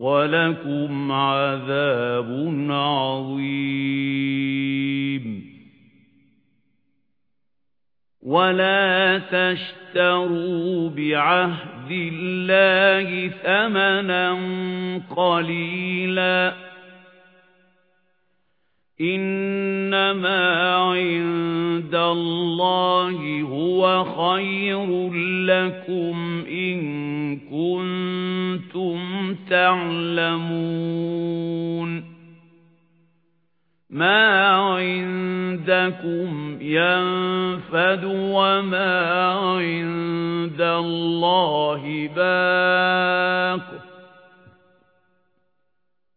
وَلَكُمْ عَذَابٌ عَظِيمٌ. وَلَا تَشْتَرُوا بِعَهْدِ اللَّهِ ثَمَنًا قَلِيلًا. إِنَّمَا عِندَ اللَّهِ هُوَ خَيْرٌ لَّكُمْ إِن كُنتُمْ تَعْلَمُونَ مَا عِندَكُمْ يَنفَدُ وَمَا عِندَ اللَّهِ بَاقٍ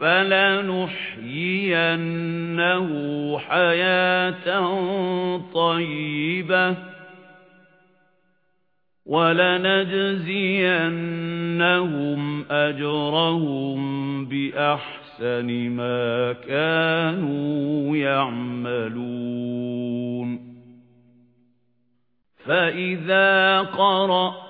فَلَنُحْيِيَنَّهُ حَيَاةً طَيِّبَةً وَلَنَجْزِيَنَّهُمْ أَجْرَهُم بِأَحْسَنِ مَا كَانُوا يَعْمَلُونَ. فَإِذَا قَرَأْتَ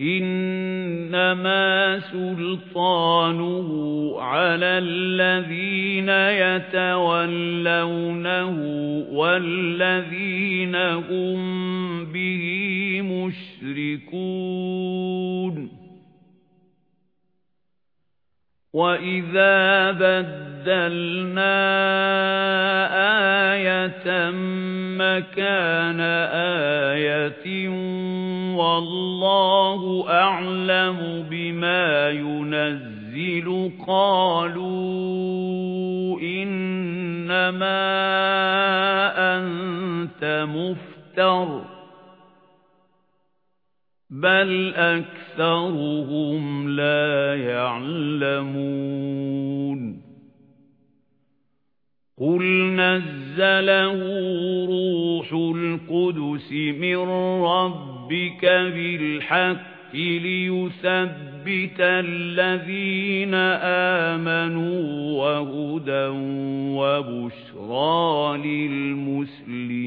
إِنَّمَا سُلْطَانُهُ عَلَى الَّذِينَ يَتَوَلَّوْنَهُ وَالَّذِينَ هُمْ بِهِ مُشْرِكُونَ. وَإِذَا بَدَّلْنَا آيَةً مَكَانَ آيَةٍ وَاللَّهُ أَعْلَمُ بِمَا يُنَزِّلُ قَالُوا إِنَّمَا أَنْتَ مُفْتَرٍ بَلْ أَكْثَرُهُمْ لَا يَعْلَمُونَ قُلْ نَزَّلَهُ رُوحُ الْقُدُسِ مِنْ رَبِّكَ بِالْحَقِّ لِيُثَبِّتَ الَّذِينَ آمَنُوا وَهُدًى وَبُشْرَى لِلْمُسْلِمِينَ